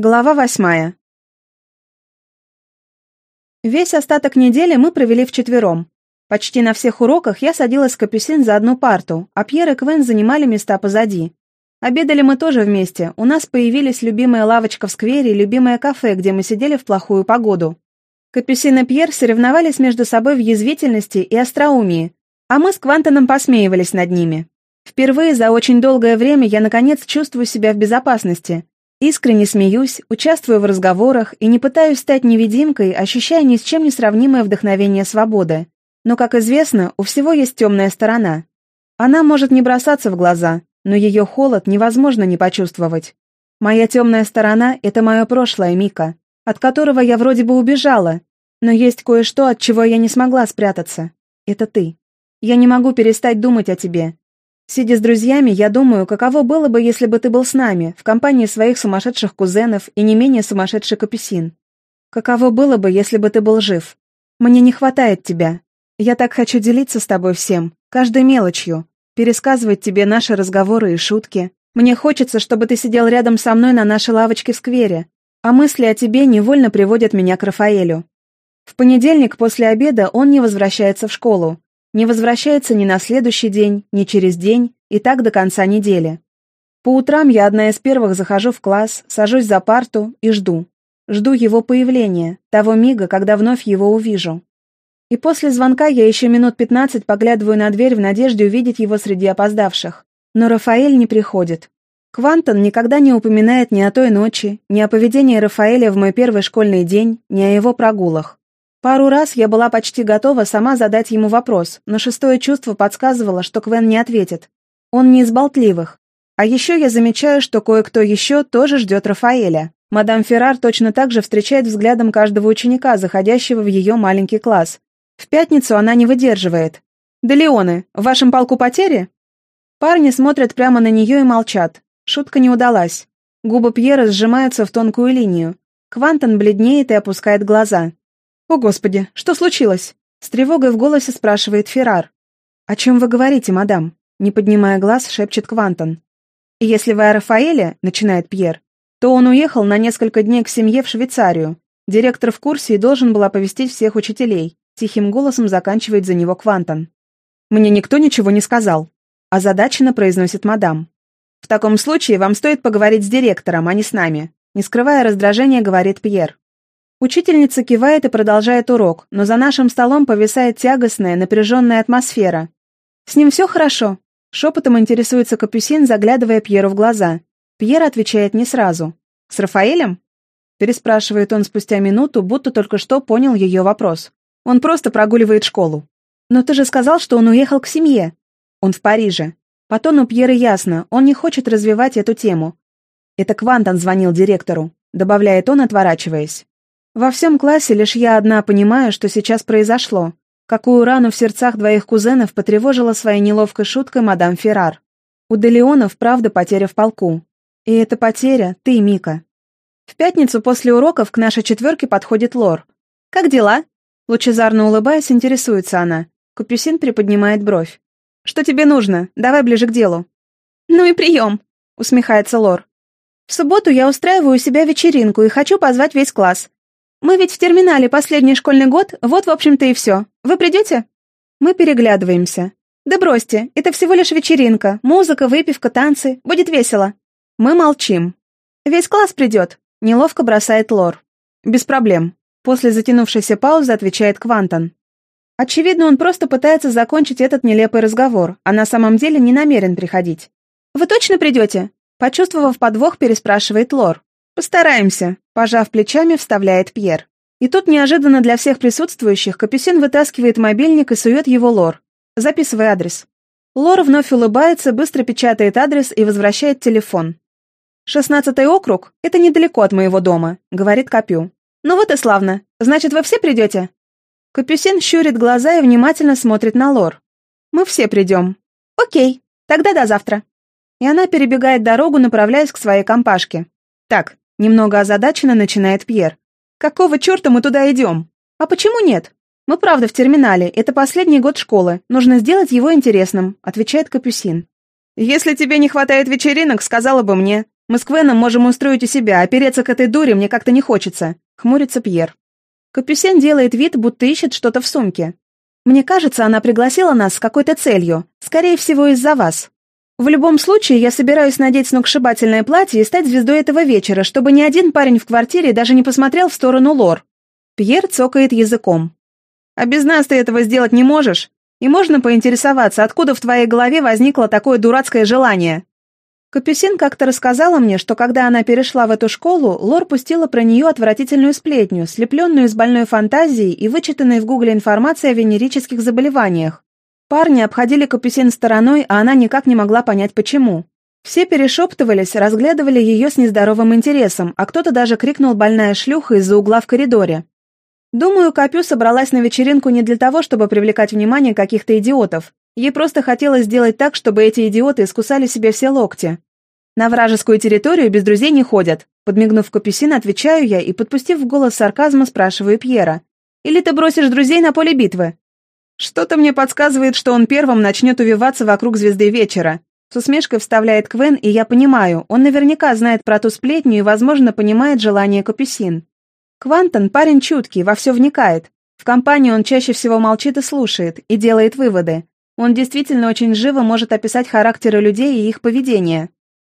Глава восьмая. Весь остаток недели мы провели вчетвером. Почти на всех уроках я садилась с Капюсин за одну парту, а Пьер и Квен занимали места позади. Обедали мы тоже вместе, у нас появились любимая лавочка в сквере и любимое кафе, где мы сидели в плохую погоду. Капюсин и Пьер соревновались между собой в язвительности и остроумии, а мы с Квантоном посмеивались над ними. Впервые за очень долгое время я наконец чувствую себя в безопасности, Искренне смеюсь, участвую в разговорах и не пытаюсь стать невидимкой, ощущая ни с чем не сравнимое вдохновение свободы. Но, как известно, у всего есть темная сторона. Она может не бросаться в глаза, но ее холод невозможно не почувствовать. Моя темная сторона — это мое прошлое, Мика, от которого я вроде бы убежала, но есть кое-что, от чего я не смогла спрятаться. Это ты. Я не могу перестать думать о тебе, Сидя с друзьями, я думаю, каково было бы, если бы ты был с нами, в компании своих сумасшедших кузенов и не менее сумасшедших капюсин. Каково было бы, если бы ты был жив. Мне не хватает тебя. Я так хочу делиться с тобой всем, каждой мелочью, пересказывать тебе наши разговоры и шутки. Мне хочется, чтобы ты сидел рядом со мной на нашей лавочке в сквере, а мысли о тебе невольно приводят меня к Рафаэлю. В понедельник после обеда он не возвращается в школу, не возвращается ни на следующий день, ни через день, и так до конца недели. По утрам я одна из первых захожу в класс, сажусь за парту и жду. Жду его появления, того мига, когда вновь его увижу. И после звонка я еще минут пятнадцать поглядываю на дверь в надежде увидеть его среди опоздавших. Но Рафаэль не приходит. Квантон никогда не упоминает ни о той ночи, ни о поведении Рафаэля в мой первый школьный день, ни о его прогулах. Пару раз я была почти готова сама задать ему вопрос, но шестое чувство подсказывало, что Квен не ответит. Он не из болтливых. А еще я замечаю, что кое-кто еще тоже ждет Рафаэля. Мадам Феррар точно так же встречает взглядом каждого ученика, заходящего в ее маленький класс. В пятницу она не выдерживает. «Да, Леоны, в вашем полку потери?» Парни смотрят прямо на нее и молчат. Шутка не удалась. Губы Пьера сжимаются в тонкую линию. Квантон бледнеет и опускает глаза. «О, Господи, что случилось?» С тревогой в голосе спрашивает Феррар. «О чем вы говорите, мадам?» Не поднимая глаз, шепчет Квантон. «И если вы о Рафаэле, — начинает Пьер, — то он уехал на несколько дней к семье в Швейцарию. Директор в курсе и должен был оповестить всех учителей. Тихим голосом заканчивает за него Квантон. «Мне никто ничего не сказал», — озадаченно произносит мадам. «В таком случае вам стоит поговорить с директором, а не с нами», — не скрывая раздражения, говорит Пьер. Учительница кивает и продолжает урок, но за нашим столом повисает тягостная, напряженная атмосфера. «С ним все хорошо?» Шепотом интересуется Капюсин, заглядывая Пьеру в глаза. Пьер отвечает не сразу. «С Рафаэлем?» Переспрашивает он спустя минуту, будто только что понял ее вопрос. Он просто прогуливает школу. «Но ты же сказал, что он уехал к семье». «Он в Париже». По тону Пьера ясно, он не хочет развивать эту тему. «Это Квантон звонил директору», добавляет он, отворачиваясь. Во всем классе лишь я одна понимаю, что сейчас произошло. Какую рану в сердцах двоих кузенов потревожила своей неловкой шуткой мадам Феррар. У Делеонов, правда, потеря в полку. И эта потеря — ты, Мика. В пятницу после уроков к нашей четверке подходит Лор. «Как дела?» Лучезарно улыбаясь, интересуется она. Капюсин приподнимает бровь. «Что тебе нужно? Давай ближе к делу». «Ну и прием», — усмехается Лор. «В субботу я устраиваю у себя вечеринку и хочу позвать весь класс. Мы ведь в терминале последний школьный год, вот, в общем-то, и все. Вы придете?» Мы переглядываемся. «Да бросьте, это всего лишь вечеринка. Музыка, выпивка, танцы. Будет весело». Мы молчим. «Весь класс придет», — неловко бросает Лор. «Без проблем». После затянувшейся паузы отвечает Квантон. Очевидно, он просто пытается закончить этот нелепый разговор, а на самом деле не намерен приходить. «Вы точно придете?» Почувствовав подвох, переспрашивает Лор. «Постараемся», — пожав плечами, вставляет Пьер. И тут неожиданно для всех присутствующих Капюсин вытаскивает мобильник и сует его Лор. «Записывай адрес». Лор вновь улыбается, быстро печатает адрес и возвращает телефон. «Шестнадцатый округ — это недалеко от моего дома», — говорит Капю. «Ну вот и славно. Значит, вы все придете?» Капюсин щурит глаза и внимательно смотрит на Лор. «Мы все придем». «Окей, тогда до завтра». И она перебегает дорогу, направляясь к своей компашке. «Так, Немного озадаченно начинает Пьер. «Какого черта мы туда идем? А почему нет? Мы правда в терминале, это последний год школы, нужно сделать его интересным», отвечает Капюсин. «Если тебе не хватает вечеринок, сказала бы мне. Мы с Квеном можем устроить у себя, опереться к этой дуре мне как-то не хочется», — хмурится Пьер. Капюсен делает вид, будто ищет что-то в сумке. «Мне кажется, она пригласила нас с какой-то целью, скорее всего, из-за вас. В любом случае, я собираюсь надеть сногсшибательное платье и стать звездой этого вечера, чтобы ни один парень в квартире даже не посмотрел в сторону Лор». Пьер цокает языком. «А без нас ты этого сделать не можешь? И можно поинтересоваться, откуда в твоей голове возникло такое дурацкое желание?» Капюсин как-то рассказала мне, что когда она перешла в эту школу, Лор пустила про нее отвратительную сплетню, слепленную из больной фантазии и вычитанной в гугле информации о венерических заболеваниях. Парни обходили Капюсин стороной, а она никак не могла понять, почему. Все перешептывались, разглядывали ее с нездоровым интересом, а кто-то даже крикнул «больная шлюха» из-за угла в коридоре. Думаю, Капю собралась на вечеринку не для того, чтобы привлекать внимание каких-то идиотов. Ей просто хотелось сделать так, чтобы эти идиоты искусали себе все локти. На вражескую территорию без друзей не ходят. Подмигнув Капюсин, отвечаю я и, подпустив в голос сарказма, спрашиваю Пьера. «Или ты бросишь друзей на поле битвы?» «Что-то мне подсказывает, что он первым начнет увиваться вокруг звезды вечера». С усмешкой вставляет Квен, и я понимаю, он наверняка знает про ту сплетню и, возможно, понимает желание Капюсин. Квантон парень чуткий, во все вникает. В компании он чаще всего молчит и слушает, и делает выводы. Он действительно очень живо может описать характеры людей и их поведение.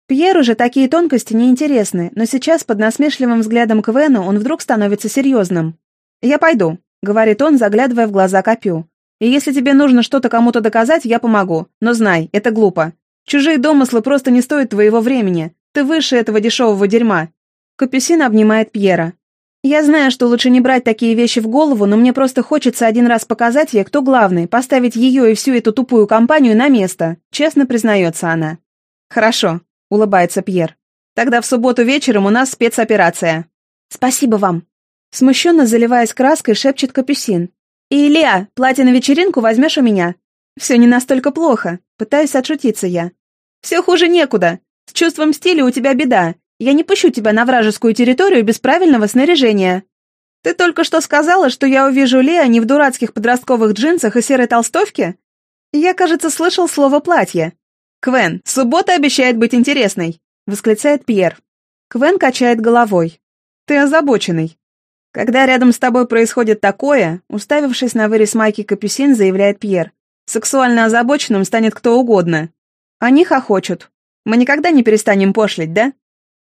Пьеру же такие тонкости не интересны, но сейчас под насмешливым взглядом Квена он вдруг становится серьезным. «Я пойду», — говорит он, заглядывая в глаза Копю. «И если тебе нужно что-то кому-то доказать, я помогу. Но знай, это глупо. Чужие домыслы просто не стоят твоего времени. Ты выше этого дешевого дерьма». Капюсин обнимает Пьера. Я знаю, что лучше не брать такие вещи в голову, но мне просто хочется один раз показать ей, кто главный, поставить ее и всю эту тупую компанию на место», — честно признается она. «Хорошо», — улыбается Пьер. «Тогда в субботу вечером у нас спецоперация». «Спасибо вам». Смущенно заливаясь краской, шепчет Капюсин. «И, Илья, платье на вечеринку возьмешь у меня?» «Все не настолько плохо», — пытаюсь отшутиться я. «Все хуже некуда. С чувством стиля у тебя беда. Я не пущу тебя на вражескую территорию без правильного снаряжения. Ты только что сказала, что я увижу Леа не в дурацких подростковых джинсах и серой толстовке? Я, кажется, слышал слово «платье». «Квен, суббота обещает быть интересной», — восклицает Пьер. Квен качает головой. «Ты озабоченный». Когда рядом с тобой происходит такое, уставившись на вырез майки Капюсин, заявляет Пьер, сексуально озабоченным станет кто угодно. Они хохочут. Мы никогда не перестанем пошлить, да?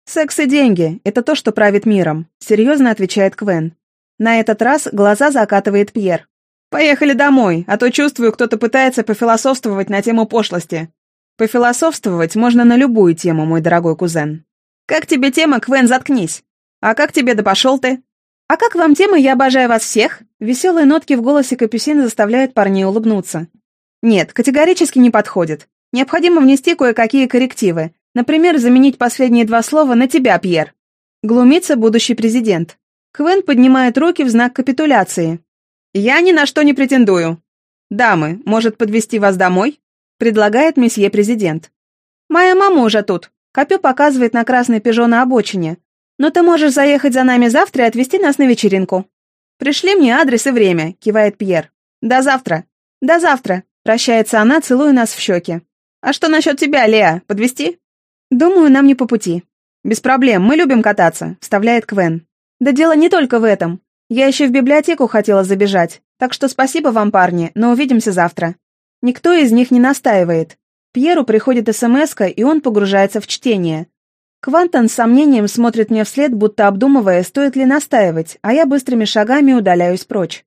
«Секс и деньги — это то, что правит миром», — серьезно отвечает Квен. На этот раз глаза закатывает Пьер. «Поехали домой, а то чувствую, кто-то пытается пофилософствовать на тему пошлости. Пофилософствовать можно на любую тему, мой дорогой кузен. Как тебе тема, Квен, заткнись? А как тебе да пошел ты? А как вам тема «Я обожаю вас всех»? Веселые нотки в голосе Капюсина заставляют парней улыбнуться. Нет, категорически не подходит. Необходимо внести кое-какие коррективы, Например, заменить последние два слова на тебя, Пьер. Глумится будущий президент. Квен поднимает руки в знак капитуляции. «Я ни на что не претендую. Дамы, может подвести вас домой?» Предлагает месье президент. «Моя мама уже тут». Копё показывает на красный пижо на обочине. «Но ты можешь заехать за нами завтра и отвезти нас на вечеринку». «Пришли мне адрес и время», — кивает Пьер. «До завтра». «До завтра», — прощается она, целуя нас в щеки. «А что насчет тебя, Леа? Подвести? «Думаю, нам не по пути». «Без проблем, мы любим кататься», — вставляет Квен. «Да дело не только в этом. Я еще в библиотеку хотела забежать, так что спасибо вам, парни, но увидимся завтра». Никто из них не настаивает. Пьеру приходит смс и он погружается в чтение. Квантон с сомнением смотрит мне вслед, будто обдумывая, стоит ли настаивать, а я быстрыми шагами удаляюсь прочь.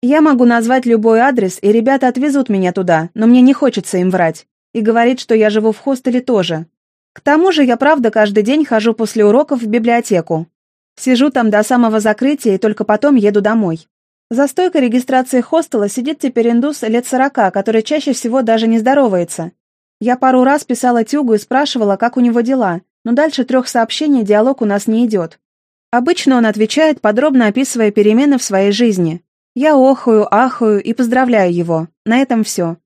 Я могу назвать любой адрес, и ребята отвезут меня туда, но мне не хочется им врать. И говорить, что я живу в хостеле тоже. К тому же я правда каждый день хожу после уроков в библиотеку. Сижу там до самого закрытия и только потом еду домой. За стойкой регистрации хостела сидит теперь индус лет сорока, который чаще всего даже не здоровается. Я пару раз писала Тюгу и спрашивала, как у него дела, но дальше трех сообщений диалог у нас не идет. Обычно он отвечает, подробно описывая перемены в своей жизни. Я охаю, ахаю и поздравляю его. На этом все.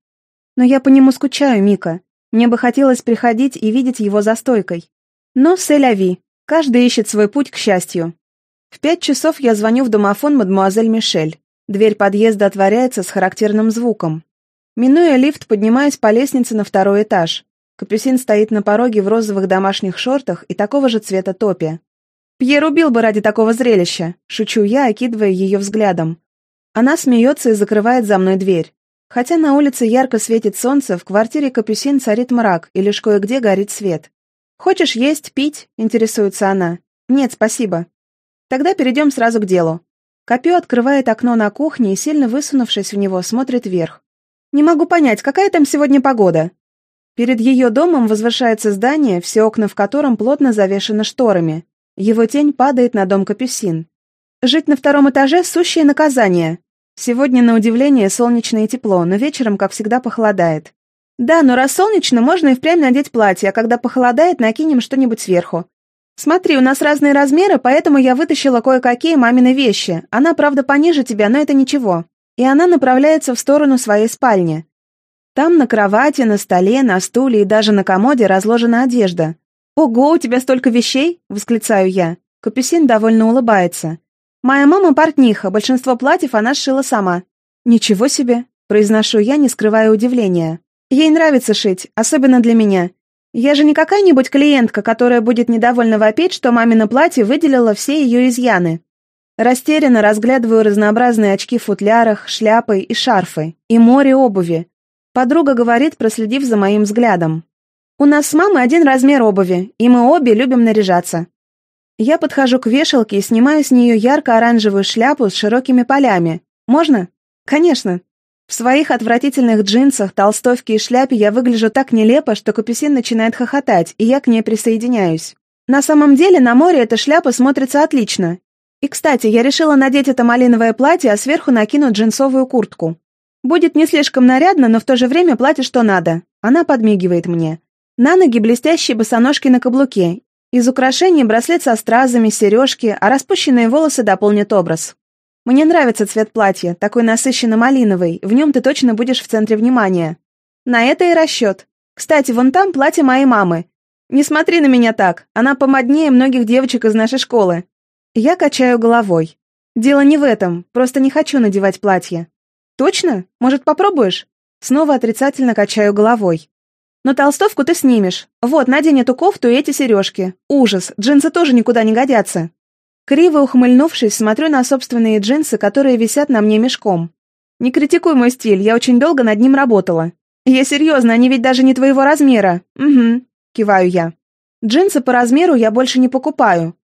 Но я по нему скучаю, Мика. Мне бы хотелось приходить и видеть его за стойкой. Но селяви. Каждый ищет свой путь к счастью. В пять часов я звоню в домофон мадемуазель Мишель. Дверь подъезда отворяется с характерным звуком. Минуя лифт, поднимаюсь по лестнице на второй этаж. Капюсин стоит на пороге в розовых домашних шортах и такого же цвета топе. Пьер убил бы ради такого зрелища, шучу я, окидывая ее взглядом. Она смеется и закрывает за мной дверь. Хотя на улице ярко светит солнце, в квартире Капюсин царит мрак и лишь кое-где горит свет. «Хочешь есть, пить?» – интересуется она. «Нет, спасибо». Тогда перейдем сразу к делу. Копю открывает окно на кухне и, сильно высунувшись в него, смотрит вверх. «Не могу понять, какая там сегодня погода?» Перед ее домом возвышается здание, все окна в котором плотно завешены шторами. Его тень падает на дом Капюсин. Жить на втором этаже – сущее наказание. Сегодня, на удивление, солнечно и тепло, но вечером, как всегда, похолодает. Да, но раз солнечно, можно и впрямь надеть платье, а когда похолодает, накинем что-нибудь сверху. «Смотри, у нас разные размеры, поэтому я вытащила кое-какие мамины вещи. Она, правда, пониже тебя, но это ничего». И она направляется в сторону своей спальни. Там на кровати, на столе, на стуле и даже на комоде разложена одежда. «Ого, у тебя столько вещей!» — восклицаю я. Капюсин довольно улыбается. «Моя мама портниха, большинство платьев она сшила сама». «Ничего себе!» — произношу я, не скрывая удивления. «Ей нравится шить, особенно для меня. Я же не какая-нибудь клиентка, которая будет недовольно вопить, что мамино платье выделило все ее изъяны. Растерянно разглядываю разнообразные очки в футлярах, шляпы и шарфы, и море обуви. Подруга говорит, проследив за моим взглядом. «У нас с мамой один размер обуви, и мы обе любим наряжаться». Я подхожу к вешалке и снимаю с нее ярко-оранжевую шляпу с широкими полями. «Можно?» «Конечно». В своих отвратительных джинсах, толстовке и шляпе я выгляжу так нелепо, что Капюсин начинает хохотать, и я к ней присоединяюсь. На самом деле на море эта шляпа смотрится отлично. И, кстати, я решила надеть это малиновое платье, а сверху накинуть джинсовую куртку. Будет не слишком нарядно, но в то же время платье что надо. Она подмигивает мне. На ноги блестящие босоножки на каблуке. Из украшений браслет со стразами, сережки, а распущенные волосы дополнят образ. Мне нравится цвет платья, такой насыщенно-малиновый, в нем ты точно будешь в центре внимания. На это и расчет. Кстати, вон там платье моей мамы. Не смотри на меня так, она помоднее многих девочек из нашей школы. Я качаю головой. Дело не в этом, просто не хочу надевать платье. Точно? Может, попробуешь? Снова отрицательно качаю головой. Но толстовку ты снимешь. Вот, надень эту кофту и эти сережки. Ужас, джинсы тоже никуда не годятся. Криво ухмыльнувшись, смотрю на собственные джинсы, которые висят на мне мешком. Не критикуй мой стиль, я очень долго над ним работала. Я серьезно, они ведь даже не твоего размера. Угу, киваю я. Джинсы по размеру я больше не покупаю.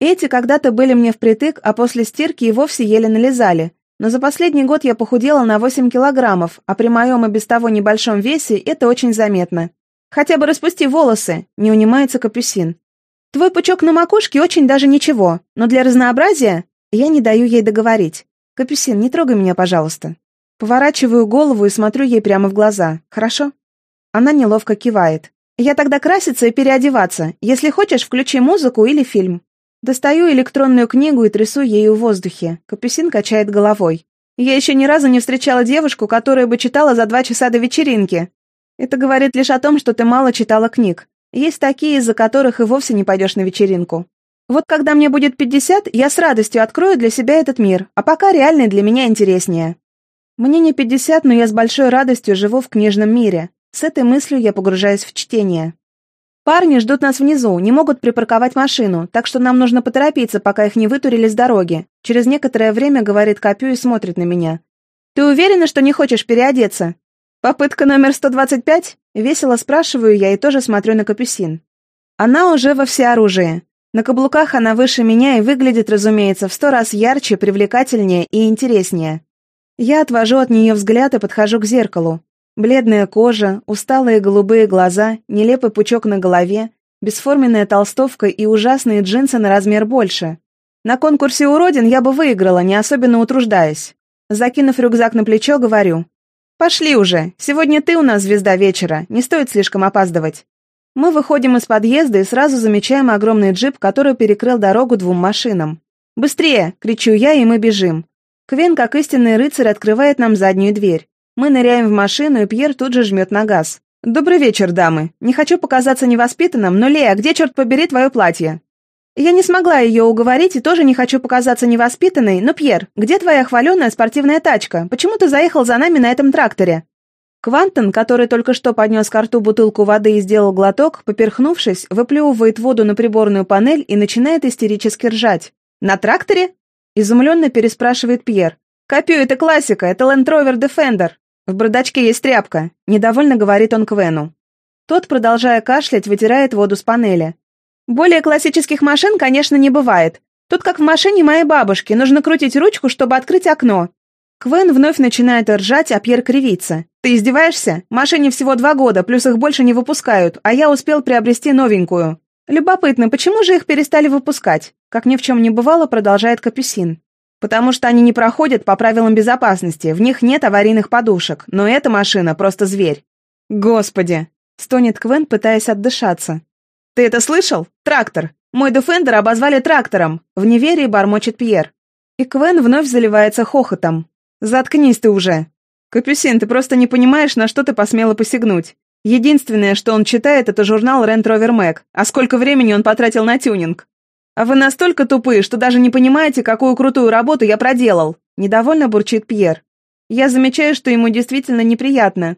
Эти когда-то были мне впритык, а после стирки и вовсе еле налезали. Но за последний год я похудела на 8 килограммов, а при моем и без того небольшом весе это очень заметно. Хотя бы распусти волосы, не унимается капюсин. Твой пучок на макушке очень даже ничего, но для разнообразия я не даю ей договорить. Капюсин, не трогай меня, пожалуйста. Поворачиваю голову и смотрю ей прямо в глаза. Хорошо? Она неловко кивает. Я тогда краситься и переодеваться. Если хочешь, включи музыку или фильм. Достаю электронную книгу и трясу ею в воздухе. Капюсин качает головой. Я еще ни разу не встречала девушку, которая бы читала за два часа до вечеринки. Это говорит лишь о том, что ты мало читала книг. Есть такие, из-за которых и вовсе не пойдешь на вечеринку. Вот когда мне будет 50, я с радостью открою для себя этот мир, а пока реальный для меня интереснее. Мне не 50, но я с большой радостью живу в книжном мире. С этой мыслью я погружаюсь в чтение. Парни ждут нас внизу, не могут припарковать машину, так что нам нужно поторопиться, пока их не вытурили с дороги. Через некоторое время говорит Копю и смотрит на меня. «Ты уверена, что не хочешь переодеться?» «Попытка номер 125?» Весело спрашиваю я и тоже смотрю на Капюсин. Она уже во всеоружии. На каблуках она выше меня и выглядит, разумеется, в сто раз ярче, привлекательнее и интереснее. Я отвожу от нее взгляд и подхожу к зеркалу. Бледная кожа, усталые голубые глаза, нелепый пучок на голове, бесформенная толстовка и ужасные джинсы на размер больше. На конкурсе уродин я бы выиграла, не особенно утруждаясь. Закинув рюкзак на плечо, говорю. «Пошли уже! Сегодня ты у нас звезда вечера, не стоит слишком опаздывать». Мы выходим из подъезда и сразу замечаем огромный джип, который перекрыл дорогу двум машинам. «Быстрее!» — кричу я, и мы бежим. Квин, как истинный рыцарь, открывает нам заднюю дверь. Мы ныряем в машину, и Пьер тут же жмет на газ. «Добрый вечер, дамы. Не хочу показаться невоспитанным, но, Лея, где, черт побери, твое платье?» Я не смогла ее уговорить и тоже не хочу показаться невоспитанной, но, Пьер, где твоя хваленая спортивная тачка? Почему ты заехал за нами на этом тракторе?» Квантон, который только что поднес к рту бутылку воды и сделал глоток, поперхнувшись, выплевывает воду на приборную панель и начинает истерически ржать. «На тракторе?» – изумленно переспрашивает Пьер. «Копию, это классика, это Land Rover Defender. В бардачке есть тряпка», – недовольно говорит он Квену. Тот, продолжая кашлять, вытирает воду с панели. «Более классических машин, конечно, не бывает. Тут как в машине моей бабушки, нужно крутить ручку, чтобы открыть окно. Квен вновь начинает ржать, а Пьер кривится. «Ты издеваешься? Машине всего два года, плюс их больше не выпускают, а я успел приобрести новенькую. Любопытно, почему же их перестали выпускать?» Как ни в чем не бывало, продолжает Капюсин. «Потому что они не проходят по правилам безопасности, в них нет аварийных подушек, но эта машина просто зверь». «Господи!» — стонет Квен, пытаясь отдышаться. «Ты это слышал? Трактор! Мой Дефендер обозвали трактором!» В неверии бормочет Пьер. И Квен вновь заливается хохотом. «Заткнись ты уже!» «Капюсин, ты просто не понимаешь, на что ты посмела посягнуть. Единственное, что он читает, это журнал Range Rover Mac, а сколько времени он потратил на тюнинг. А вы настолько тупые, что даже не понимаете, какую крутую работу я проделал!» Недовольно бурчит Пьер. Я замечаю, что ему действительно неприятно.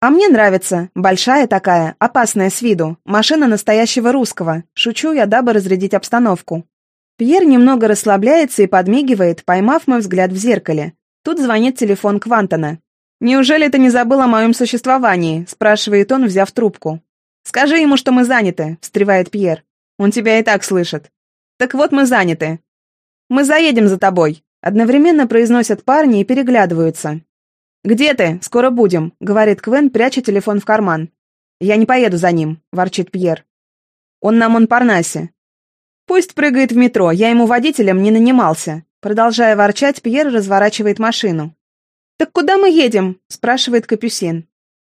А мне нравится. Большая такая, опасная с виду. Машина настоящего русского. Шучу я, дабы разрядить обстановку. Пьер немного расслабляется и подмигивает, поймав мой взгляд в зеркале. Тут звонит телефон Квантона. «Неужели ты не забыл о моем существовании?» – спрашивает он, взяв трубку. «Скажи ему, что мы заняты», – встревает Пьер. «Он тебя и так слышит». «Так вот мы заняты». «Мы заедем за тобой», – одновременно произносят парни и переглядываются. «Где ты? Скоро будем», – говорит Квен, пряча телефон в карман. «Я не поеду за ним», – ворчит Пьер. «Он на Монпарнасе». «Пусть прыгает в метро, я ему водителем не нанимался», Продолжая ворчать, Пьер разворачивает машину. «Так куда мы едем?» – спрашивает Капюсин.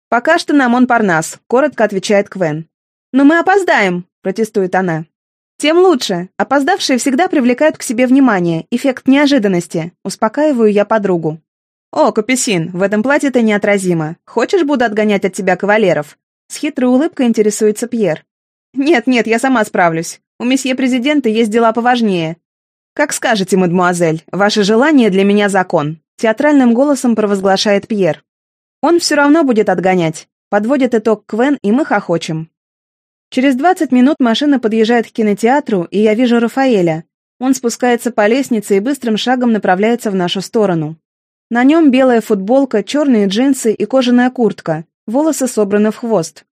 «Пока что на Монпарнас», – коротко отвечает Квен. «Но мы опоздаем», – протестует она. «Тем лучше. Опоздавшие всегда привлекают к себе внимание, эффект неожиданности», – успокаиваю я подругу. «О, Капюсин, в этом платье ты неотразима. Хочешь, буду отгонять от тебя кавалеров?» С хитрой улыбкой интересуется Пьер. «Нет-нет, я сама справлюсь. У месье президента есть дела поважнее. «Как скажете, мадмуазель, ваше желание для меня закон», театральным голосом провозглашает Пьер. «Он все равно будет отгонять», подводит итог Квен, и мы хохочем. Через 20 минут машина подъезжает к кинотеатру, и я вижу Рафаэля. Он спускается по лестнице и быстрым шагом направляется в нашу сторону. На нем белая футболка, черные джинсы и кожаная куртка, волосы собраны в хвост.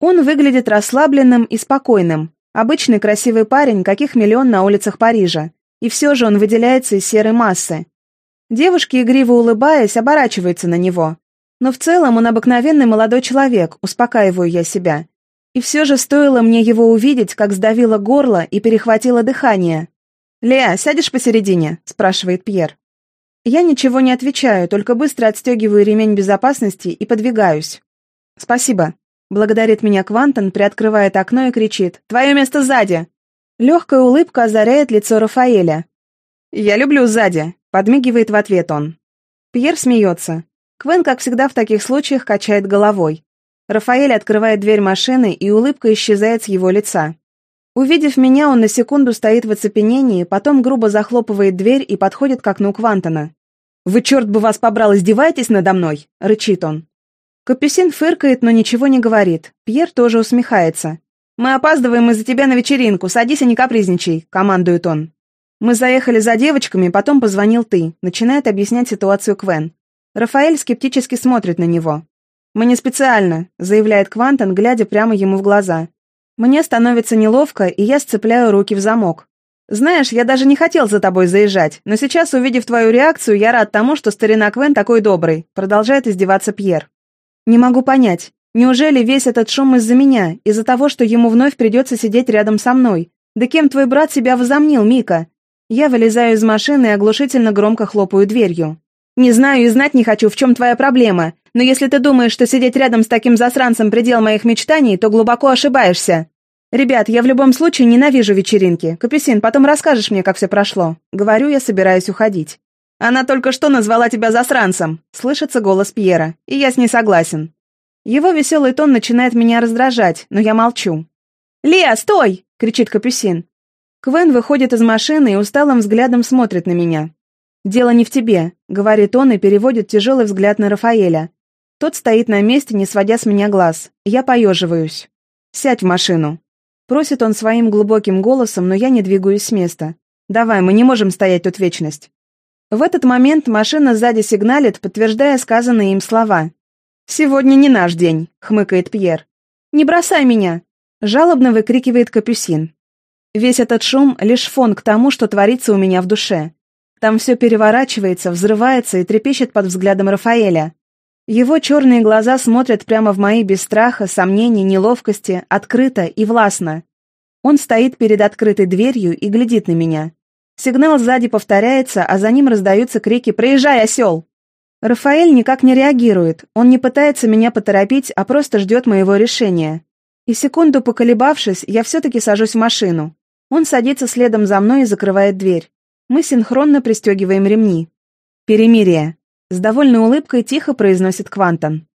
Он выглядит расслабленным и спокойным, обычный красивый парень, каких миллион на улицах Парижа. И все же он выделяется из серой массы. Девушки, игриво улыбаясь, оборачиваются на него. Но в целом он обыкновенный молодой человек, успокаиваю я себя. И все же стоило мне его увидеть, как сдавило горло и перехватило дыхание. «Леа, сядешь посередине?» – спрашивает Пьер. Я ничего не отвечаю, только быстро отстегиваю ремень безопасности и подвигаюсь. «Спасибо», — благодарит меня Квантон, приоткрывает окно и кричит. «Твое место сзади!» Легкая улыбка озаряет лицо Рафаэля. «Я люблю сзади», — подмигивает в ответ он. Пьер смеется. Квен, как всегда в таких случаях, качает головой. Рафаэль открывает дверь машины, и улыбка исчезает с его лица. Увидев меня, он на секунду стоит в оцепенении, потом грубо захлопывает дверь и подходит к окну Квантона. «Вы, черт бы вас побрал, издеваетесь надо мной?» — рычит он. Капюсин фыркает, но ничего не говорит. Пьер тоже усмехается. «Мы опаздываем из-за тебя на вечеринку, садись и не капризничай», — командует он. «Мы заехали за девочками, потом позвонил ты», — начинает объяснять ситуацию Квен. Рафаэль скептически смотрит на него. «Мы не специально», — заявляет Квантон, глядя прямо ему в глаза. Мне становится неловко, и я сцепляю руки в замок. «Знаешь, я даже не хотел за тобой заезжать, но сейчас, увидев твою реакцию, я рад тому, что старина Квен такой добрый», — продолжает издеваться Пьер. «Не могу понять, Неужели весь этот шум из-за меня, из-за того, что ему вновь придется сидеть рядом со мной? Да кем твой брат себя возомнил, Мика? Я вылезаю из машины и оглушительно громко хлопаю дверью. Не знаю и знать не хочу, в чем твоя проблема, но если ты думаешь, что сидеть рядом с таким засранцем предел моих мечтаний, то глубоко ошибаешься. Ребят, я в любом случае ненавижу вечеринки. Капюсин, потом расскажешь мне, как все прошло. Говорю я, собираюсь уходить. Она только что назвала тебя засранцем. Слышится голос Пьера, и я с ней согласен. Его веселый тон начинает меня раздражать, но я молчу. «Леа, стой!» — кричит Капюсин. Квен выходит из машины и усталым взглядом смотрит на меня. «Дело не в тебе», — говорит он и переводит тяжелый взгляд на Рафаэля. Тот стоит на месте, не сводя с меня глаз. Я поеживаюсь. «Сядь в машину». Просит он своим глубоким голосом, но я не двигаюсь с места. «Давай, мы не можем стоять тут вечность». В этот момент машина сзади сигналит, подтверждая сказанные им слова. «Сегодня не наш день», — хмыкает Пьер. «Не бросай меня!» — жалобно выкрикивает Капюсин. Весь этот шум — лишь фон к тому, что творится у меня в душе. Там все переворачивается, взрывается и трепещет под взглядом Рафаэля. Его черные глаза смотрят прямо в мои без страха, сомнений, неловкости, открыто и властно. Он стоит перед открытой дверью и глядит на меня. Сигнал сзади повторяется, а за ним раздаются крики «Проезжай, осел!». Рафаэль никак не реагирует, он не пытается меня поторопить, а просто ждет моего решения. И секунду поколебавшись, я все-таки сажусь в машину. Он садится следом за мной и закрывает дверь. Мы синхронно пристегиваем ремни. Перемирие. С довольной улыбкой тихо произносит Квантон.